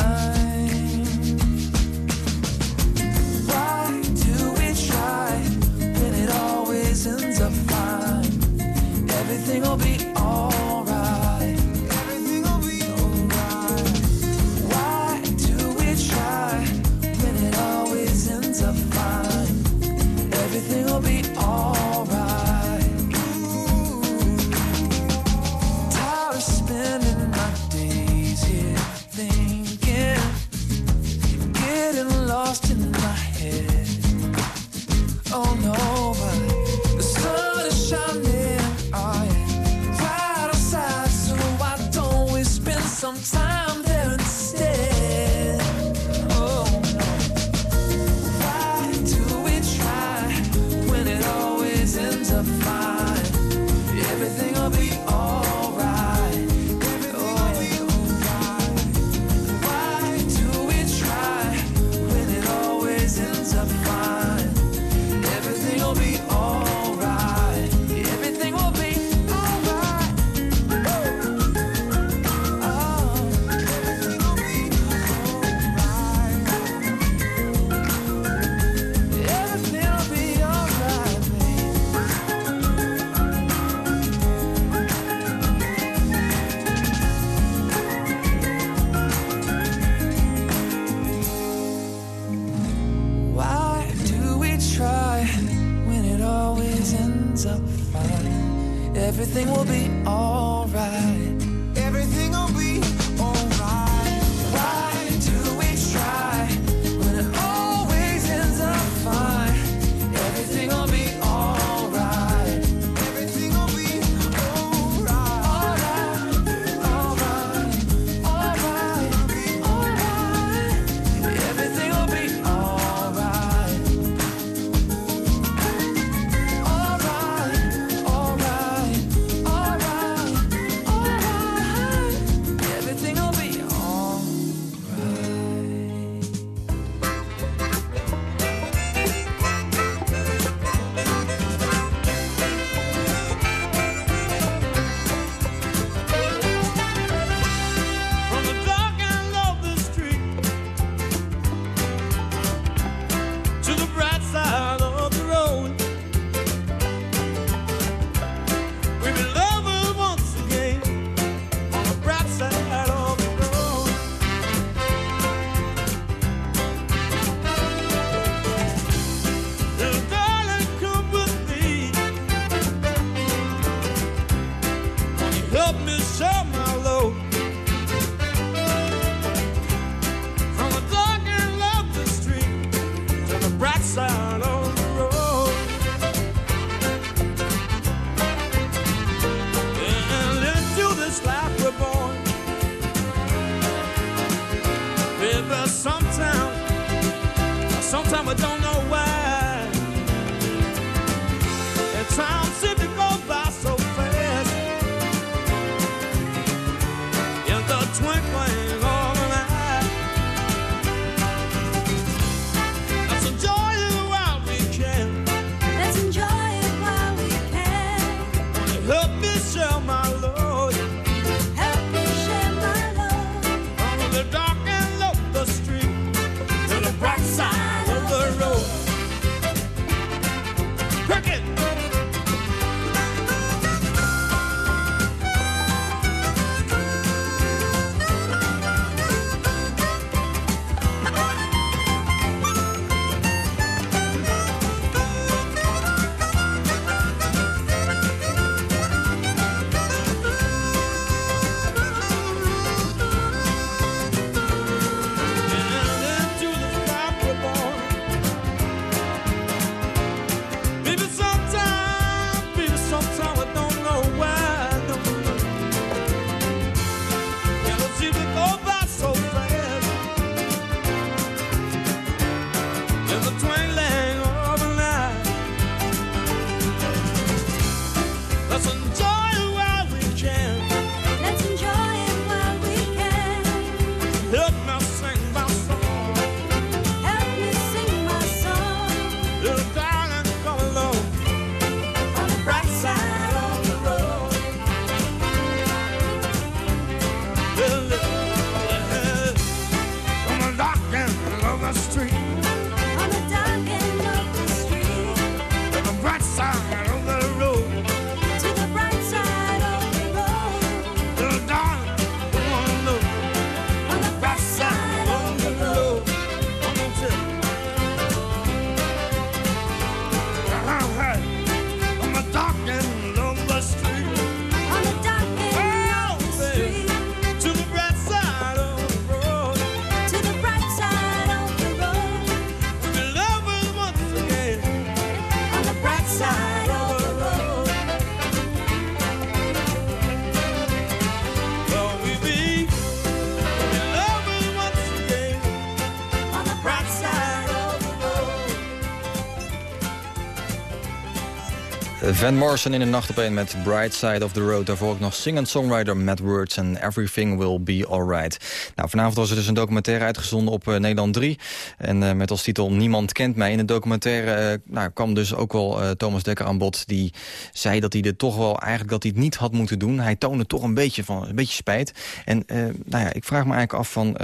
Van Morrison in de nacht op een met Bright Side of the Road. Daarvoor ook nog singer-songwriter Matt Words en Everything Will Be Alright. Nou, vanavond was er dus een documentaire uitgezonden op uh, Nederland 3. En uh, met als titel Niemand kent mij. In de documentaire uh, nou, kwam dus ook wel Thomas Dekker aan bod. Die zei dat hij dit toch wel eigenlijk dat hij het niet had moeten doen. Hij toonde toch een beetje, van, een beetje spijt. En nou ja, ik vraag me eigenlijk af van...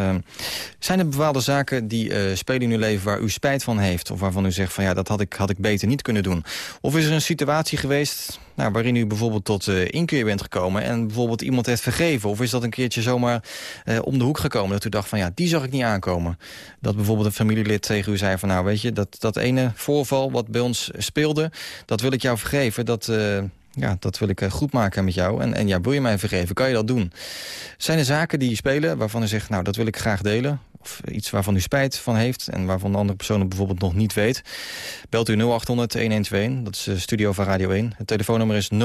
zijn er bepaalde zaken die spelen in uw leven waar u spijt van heeft? Of waarvan u zegt van ja, dat had ik, had ik beter niet kunnen doen? Of is er een situatie geweest nou, waarin u bijvoorbeeld tot uh, inkeer bent gekomen... en bijvoorbeeld iemand heeft vergeven? Of is dat een keertje zomaar uh, om de hoek gekomen? Dat u dacht van ja, die zag ik niet aankomen. Dat bijvoorbeeld een familielid tegen u zei van... nou weet je, dat, dat ene voorval wat bij ons speelde... dat wil ik jou vergeven, dat... Uh, ja, dat wil ik goed maken met jou. En, en ja, wil je mij vergeven? Kan je dat doen? Zijn er zaken die spelen waarvan u zegt... nou, dat wil ik graag delen? Of iets waarvan u spijt van heeft... en waarvan de andere persoon bijvoorbeeld nog niet weet... belt u 0800-1121. Dat is de studio van Radio 1. Het telefoonnummer is 0800-1121.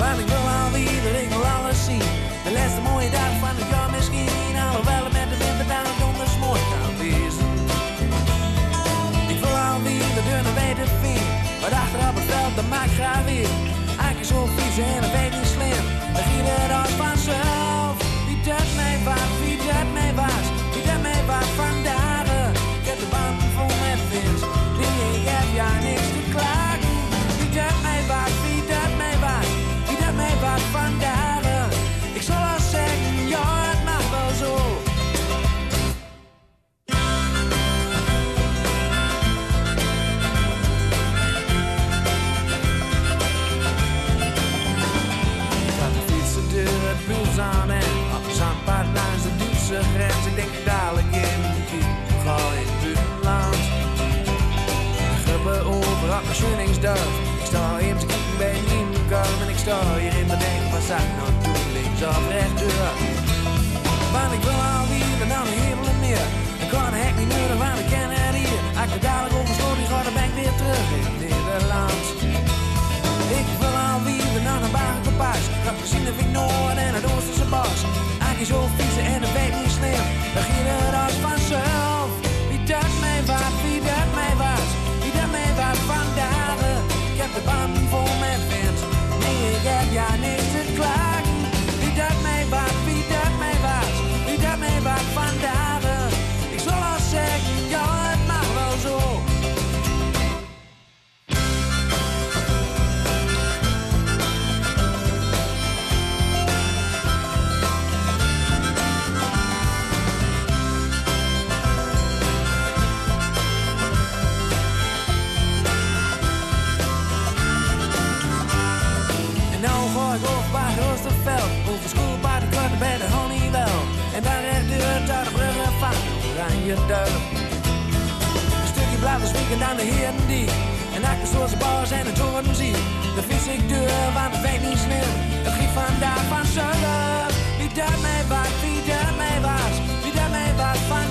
Fiets ik wil alweer, ik wil alles zien. De laatste mooie dag van het jaar misschien. Alhoewel het met de winter dan donders mooi kan wezen. Ik wil alweer de deur naar weten vind. Maar achter op het veld, dat maak ik graag weer. Eigenlijk zo vies en en ik sta in mijn wat zou ik nou doen? Links of rechtdoor. Want ik wil alweer en dan een helemaal meer. Ik kan het hek niet nodig, want ik ken het hier. Ik er dadelijk sloot, die dan ben ik weer terug in Nederland. Ik wil alweer naar een bagenpas. Ik had gezien of ik en het Oosterse bos. Zo Blijven zwieken aan de heren die. En de zoals bars en de toren zie. De vis ik deur, want het weet niet slim. Het giet vandaag van zullen. Wie mij was, wie mij was. Wie mij was vandaag.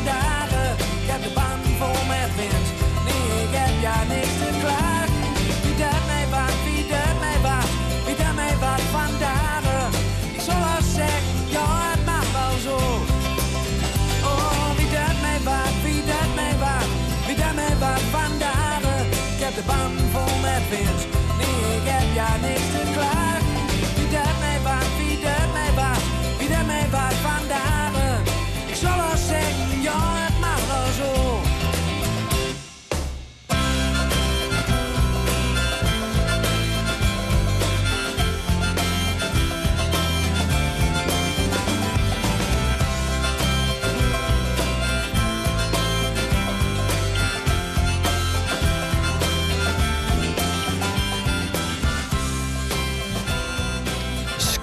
De band vol met wind. Nee, ik heb ja niks te klagen. Wie dat mij was, wie dat mij was. Wie dat mij was vandaag.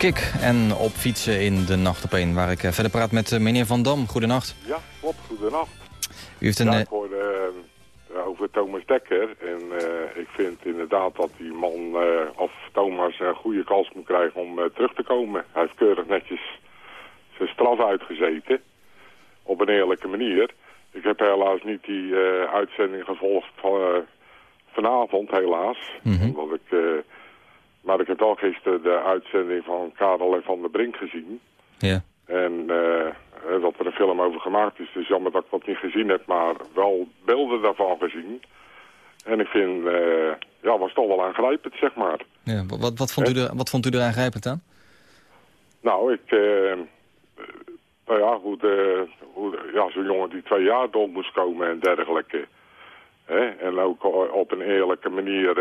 Kik en op fietsen in de nacht op één. Waar ik eh, verder praat met eh, meneer Van Dam. Goedenacht. Ja, klopt. Goedenacht. U heeft een... Ja, eh, ik hoorde over Thomas Dekker. En ik vind inderdaad dat die man, of Thomas, een goede kans moet krijgen om terug te komen. Hij heeft keurig netjes zijn straf uitgezeten. Op een eerlijke manier. Ik heb helaas niet die uitzending gevolgd van, vanavond, helaas. Omdat ik, maar ik heb wel gisteren de uitzending van Karel en Van der Brink gezien. Ja. En eh, dat er een film over gemaakt is. Dus jammer dat ik dat niet gezien heb, maar wel beelden daarvan gezien. En ik vind, eh, ja, was toch wel aangrijpend, zeg maar. ja, wat, wat, vond u er, wat vond u er aangrijpend aan? Nou, ik, eh, nou ja, hoe, de, hoe de- ja, zo'n jongen die twee jaar door moest komen en dergelijke. Hè? En ook op een eerlijke manier,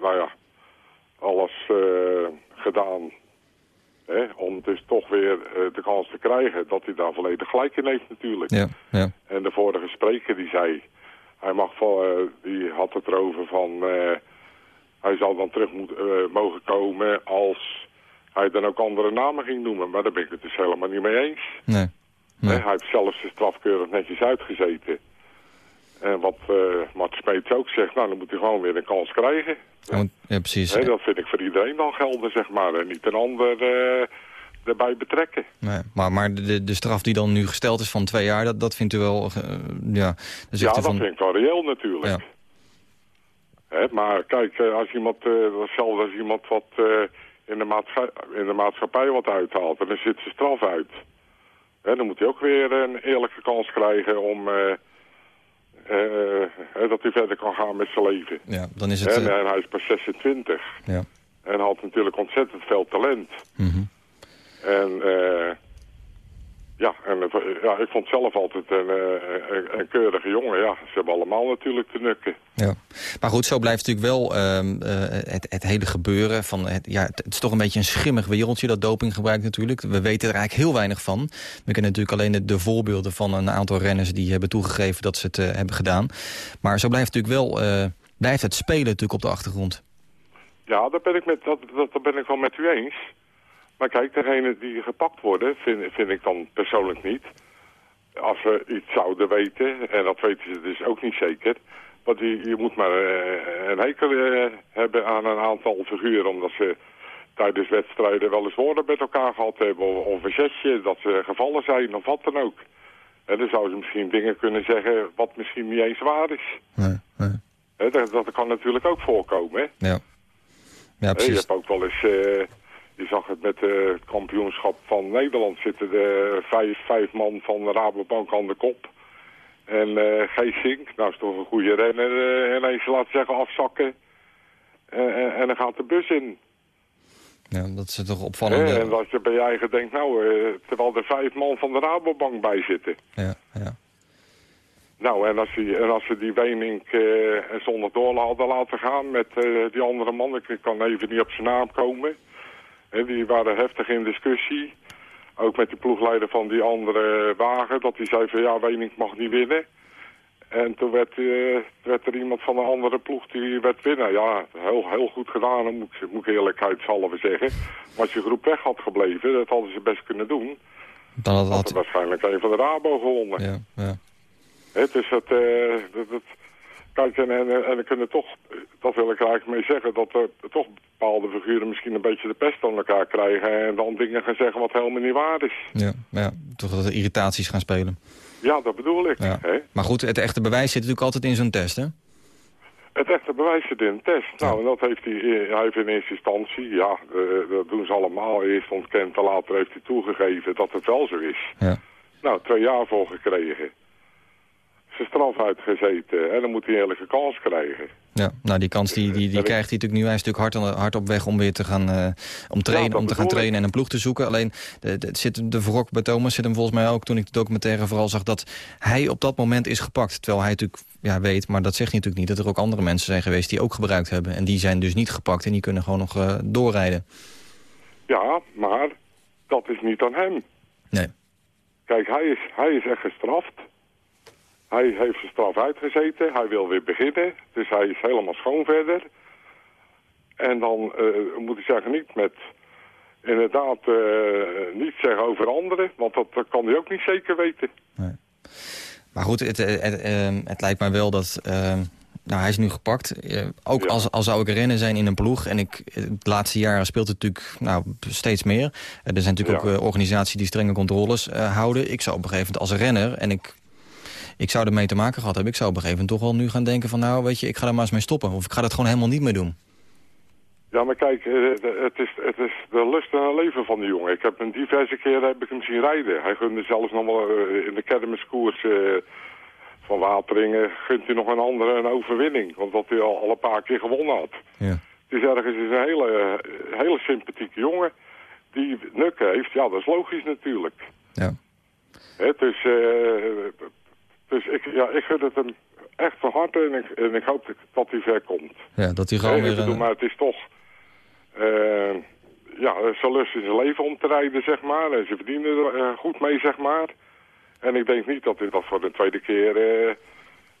nou ja, alles eh, gedaan. Hè? Om dus toch weer eh, de kans te krijgen dat hij daar volledig gelijk in heeft natuurlijk. Ja, ja. En de vorige spreker die zei, hij mag van, eh, die had het erover van, hij zou dan terug moet, mogen komen als hij dan ook andere namen ging noemen. Maar daar ben ik het dus helemaal niet mee eens. Nee. Hij heeft zelfs zijn straf keurig netjes uitgezeten. En wat eh Mart Smeets ook zegt, nou dan moet hij gewoon weer een kans krijgen. Moet- Ja, precies. Dat vind ik voor iedereen dan gelden, zeg maar. En niet een ander eh, erbij betrekken. Nee, maar maar de, de straf die dan nu gesteld is van twee jaar, dat, dat vindt u wel... eh, ja, Ja, dat van, vind ik wel reëel natuurlijk. Ja. Hè, maar kijk, als iemand, hetzelfde als iemand wat in, de maatschappij, in de maatschappij wat uithaalt en dan zit zijn straf uit. Hè, dan moet hij ook weer een eerlijke kans krijgen om dat hij verder kan gaan met zijn leven. Ja, dan is het... En, eh, en hij is pas 26 ja. en had natuurlijk ontzettend veel talent. Mhm. En eh, ja, en, het- ja, ik vond zelf altijd een, eh, een, een keurige jongen. Ja, ze hebben allemaal natuurlijk te nukken. Ja. Maar goed, zo blijft natuurlijk wel ehm, eh, het, het hele gebeuren. Van het, ja, het, is toch een beetje een schimmig wereldje, dat dopinggebruik natuurlijk. We weten er eigenlijk heel weinig van. We kennen natuurlijk alleen de, de voorbeelden van een aantal renners... die hebben toegegeven dat ze het eh, hebben gedaan. Maar zo blijft natuurlijk wel eh, blijft het spelen natuurlijk op de achtergrond. Ja, daar ben ik, met, dat, dat, dat ben ik wel met u eens. Maar kijk, degene die gepakt worden, vind, vind ik dan persoonlijk niet. Als ze iets zouden weten, en dat weten ze dus ook niet zeker... want je, je moet maar eh, een hekel eh, hebben aan een aantal figuren... omdat ze tijdens wedstrijden wel eens woorden met elkaar gehad hebben... of, of een zesje, dat ze gevallen zijn, of wat dan ook. En dan zouden ze misschien dingen kunnen zeggen wat misschien niet eens waar is. Hè, dat, dat kan natuurlijk ook voorkomen, hè? Ja, ja Hè, je precies. hebt ook wel eens, eh, je zag het met eh, het kampioenschap van Nederland zitten de vijf, vijf man van de Rabobank aan de kop. En eh Geesink, nou is toch een goede renner, eh, ineens laten zeggen afzakken. En, dan gaat de bus in. Ja, dat is toch opvallend. en dat je bij je eigen denkt, nou, terwijl er vijf man van de Rabobank bij zitten. Ja, ja. Nou, en als, die, en als ze die Wenink en zonder door hadden laten gaan met die andere man, ik kan even niet op zijn naam komen. Die waren heftig in discussie. Ook met die ploegleider van die andere wagen, dat hij zei van ja, Wenink mag niet winnen. En toen werd, eh, werd er iemand van een andere ploeg die werd winnen. Ja, heel, heel goed gedaan, moet, ik- moet ik eerlijkheidshalve zeggen. Maar als je groep weg had gebleven, dat hadden ze best kunnen doen. Dan had, Had waarschijnlijk een van de Rabo gewonnen. Ja, ja. Dus dat, eh, dat, dat- kijk, en, en, en er kunnen toch, dat wil ik eigenlijk mee zeggen, dat er toch bepaalde figuren misschien een beetje de pest aan elkaar krijgen en dan dingen gaan zeggen wat helemaal niet waar is. Ja, ja, toch dat er irritaties gaan spelen. Ja, dat bedoel ik. Ja. Hè? Maar goed, het echte bewijs zit natuurlijk altijd in zo'n test, hè? Het echte bewijs zit in een test. Nou, en dat heeft hij, hij heeft in eerste instantie, ja, eh, dat doen ze allemaal. Eerst ontkend, en later heeft hij toegegeven dat het wel zo is. Ja. Nou, twee jaar voor gekregen. Zijn straf uitgezeten en dan moet hij een eerlijke kans krijgen. Ja, nou die kans die, die, die krijgt hij natuurlijk nu. Hij is natuurlijk hard, hard op weg om weer te gaan, eh, om trainen, om te gaan trainen en een ploeg te zoeken. Alleen de, zit, de wrok bij Thomas zit hem volgens mij ook toen ik de documentaire vooral zag dat hij op dat moment is gepakt. Terwijl hij natuurlijk ja, weet, maar dat zegt hij natuurlijk niet, dat er ook andere mensen zijn geweest die ook gebruikt hebben. En die zijn dus niet gepakt en die kunnen gewoon nog eh, doorrijden. Ja, maar dat is niet aan hem. Nee. Kijk, hij is, hij is echt gestraft. Hij heeft zijn straf uitgezeten. Hij wil weer beginnen. Dus hij is helemaal schoon verder. En dan eh, moet ik zeggen, niet met inderdaad eh, niet zeggen over anderen, want dat, dat kan hij ook niet zeker weten. Maar goed, het, het, het, het lijkt mij wel dat... nou, hij is nu gepakt. Eh, ook als, als zou ik rennen zijn in een ploeg. En ik, het laatste jaar speelt het natuurlijk nou, steeds meer. Eh, er zijn natuurlijk ook eh, organisaties die strenge controles eh, houden. Ik zou op een gegeven moment als renner... en ik, ik zou ermee te maken gehad hebben... ik zou op een gegeven moment toch wel nu gaan denken van... nou, weet je, ik ga er maar eens mee stoppen. Of ik ga dat gewoon helemaal niet meer doen. Ja, maar kijk, eh, de- het is, het is de lust en het leven van die jongen. Ik heb hem diverse keren heb ik hem zien rijden. Hij gunde zelfs nog wel eh, in de kermiskoers eh, van Wateringen... gunt hij nog een andere een overwinning. Omdat hij al, al een paar keer gewonnen had. Ja. Het is ergens is een hele, eh, hele sympathieke jongen. Die nukken heeft, ja, dat is logisch natuurlijk. Ja. Hè, dus eh, dus ik, ja, ik gun het hem echt van harte en ik, en ik hoop dat- hij ver komt. Ja, dat hij gewoon Nee, weer... bedoel, een- maar het is toch... eh, ja, zijn lust in zijn leven om te rijden, zeg maar. En ze verdienen er eh, goed mee, zeg maar. En ik denk niet dat hij dat voor de tweede keer eh,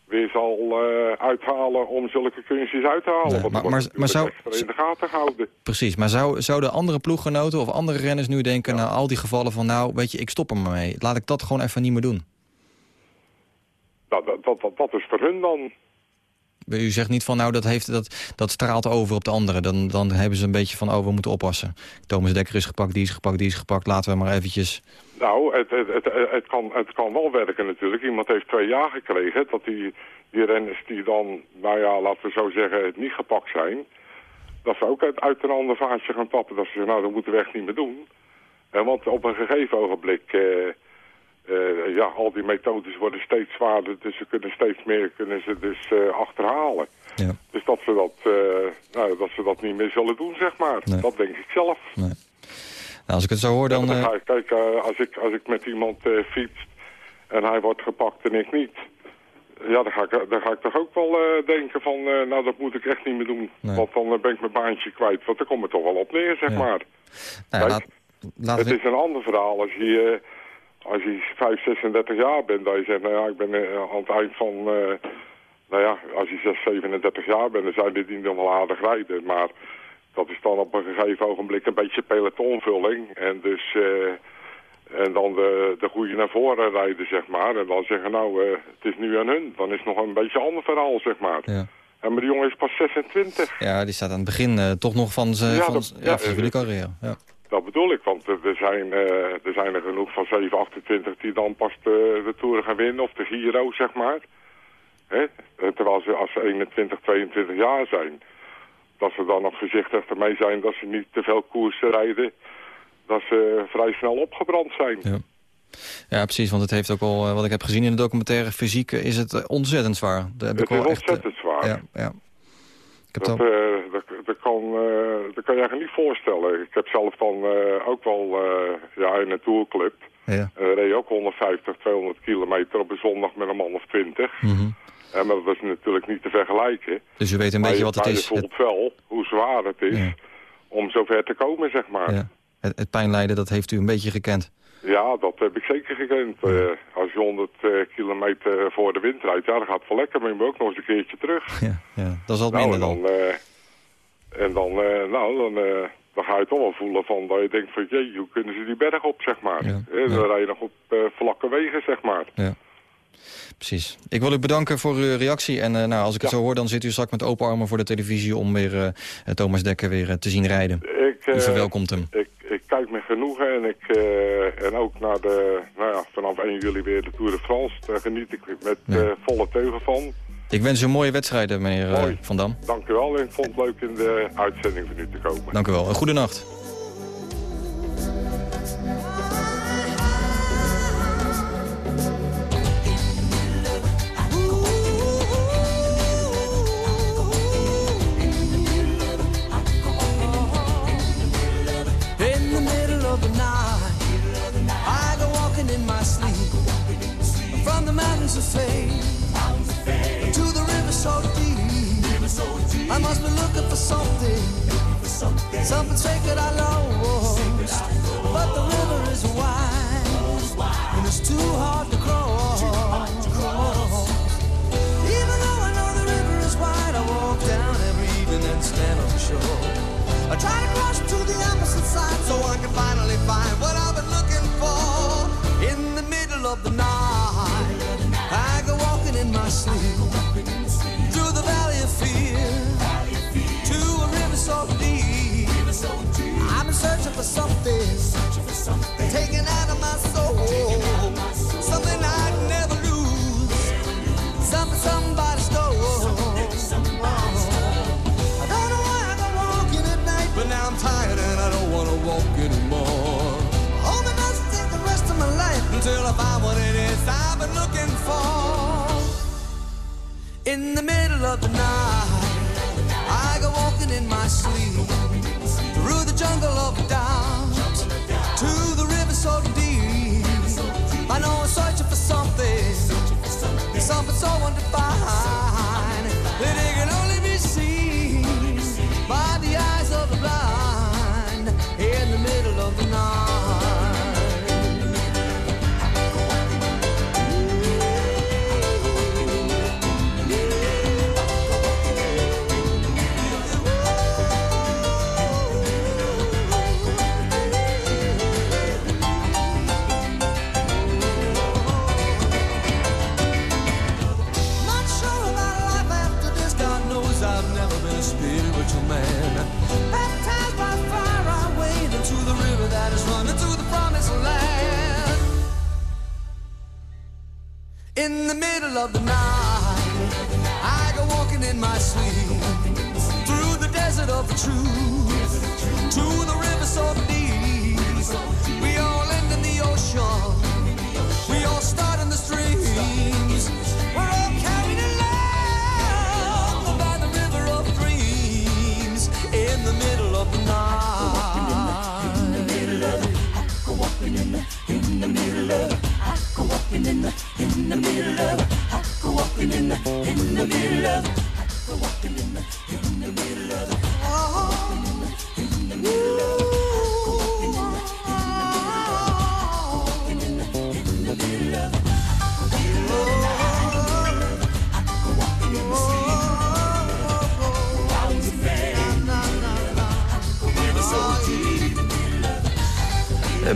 weer zal eh, uithalen om zulke kunstjes uit te halen. Nee, maar- maar- maar zou- in de gaten gehouden. Precies, maar zou, zouden andere ploeggenoten of andere renners nu denken... na al die gevallen van nou, weet je, ik stop er maar mee. Laat ik dat gewoon even niet meer doen. Nou, dat, dat, dat, dat is voor hun dan. U zegt niet van nou, dat, heeft, dat, dat straalt over op de anderen. Dan, dan hebben ze een beetje van, oh, we moeten oppassen. Thomas Dekker is gepakt, die is gepakt, die is gepakt. Laten we maar eventjes... Nou, het, het, het, het, kan, het kan wel werken natuurlijk. Iemand heeft twee jaar gekregen dat die, die renners die dan, nou ja, laten we zo zeggen, niet gepakt zijn... dat ze ook uit, uit een ander vaatje gaan tappen. Dat ze zeggen, nou, dat moeten we echt niet meer doen. En want op een gegeven ogenblik, eh, eh, ja, al die methodes worden steeds zwaarder. Dus ze kunnen steeds meer, kunnen ze dus eh, achterhalen. Ja. Dus dat ze dat, eh, nou, dat ze dat niet meer zullen doen, zeg maar. Nee. Dat denk ik zelf. Nou, als ik het zo hoor, dan... Ja, ik- kijk, als, ik, als ik met iemand fiets en hij wordt gepakt en ik niet... Ja, dan ga ik, dan ga ik toch ook wel denken van, nou dat moet ik echt niet meer doen. Nee. Want dan ben ik mijn baantje kwijt. Want daar komt het toch wel op neer, zeg Ja. maar. nou, Kijk, laat, laten het we... is een ander verhaal als je, als je 5, 36 jaar bent. Dat je zegt, nou ja, ik ben eh, aan het eind van... eh, nou ja, als je 6, 37 jaar bent, dan zou je die nog wel aardig rijden. Maar dat is dan op een gegeven ogenblik een beetje pelotonvulling. En dus... eh, en dan de, de goede naar voren rijden, zeg maar. En dan zeggen, nou, het is nu aan hun. Dan is het nog een beetje een ander verhaal, zeg maar. Ja. En maar die jongen is pas 26. Ja, die staat aan het begin toch nog van zijn Ja, ja, carrière. Ja. Dat bedoel ik, want er zijn, eh, er zijn er genoeg van 7, 28 die dan pas de, de Tour gaan winnen, of de Giro, zeg maar. Eh, Terwijl ze als ze 21, 22 jaar zijn, dat ze dan nog voorzichtig ermee zijn dat ze niet te veel koersen rijden, dat ze vrij snel opgebrand zijn. Ja. Ja, precies, want het heeft ook al, eh, wat ik heb gezien in de documentaire fysiek, is het ontzettend zwaar. Daar heb Het ik is echt, ontzettend zwaar. Ja, ja. Ik heb Dat, dat, dat, kan, eh, dat kan je eigenlijk niet voorstellen. Ik heb zelf dan eh, ook wel eh, ja, in een tourclub. ja. Uh, reed ook 150, 200 kilometer op een zondag met een man of 20. Mhm. En maar dat is natuurlijk niet te vergelijken. Dus u weet een Maar beetje je- wat het is. je Het, voelt wel hoe zwaar het is Ja. om zover te komen, zeg maar. Ja. ja. het, het pijnlijden, dat heeft u een beetje gekend. dat heb ik zeker gekend. Als je 100 eh, kilometer voor de wind rijdt, ja, dan gaat het wel lekker. Maar je moet ook nog eens een keertje terug. Ja, ja. Dat is wat Nou, minder dan. dan, en dan, eh, nou, dan, eh, dan ga je toch wel voelen van dat je denkt van, jee, hoe kunnen ze die berg op, zeg maar. Ja, dan rij je nog op eh, vlakke wegen, zeg maar. Ja. Precies. Ik wil u bedanken voor uw reactie. En nou, als ik het zo hoor, dan zit u straks met open armen voor de televisie... om weer Thomas Dekker weer te zien rijden. Ik, U verwelkomt hem. Ik, ik kijk met genoegen en, ik, en ook naar de, nou ja, vanaf 1 juli weer de Tour de France. Daar geniet ik met volle teugen van. Ik wens u een mooie wedstrijden, meneer eh, Mooi. Van Dam. Dank u wel ik vond het leuk in de uitzending van u te komen. Dank u wel. Een goede nacht.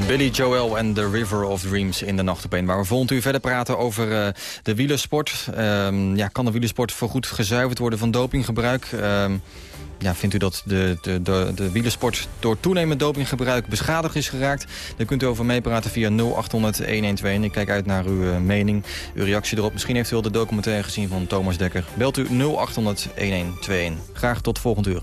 Billy Joel en The River of Dreams in de nacht op een. Waar we volgend u verder praten over eh, de wielersport. Ehm, ja, kan de wielersport voorgoed gezuiverd worden van dopinggebruik? Ehm, ja, vindt u dat de, de, de, de wielersport door toenemend dopinggebruik beschadigd is geraakt? Dan kunt u over meepraten via 0800-112. Ik kijk uit naar uw eh, mening, uw reactie erop. Misschien heeft u wel de documentaire gezien van Thomas Dekker. Belt u 0800 112. Graag tot volgend uur.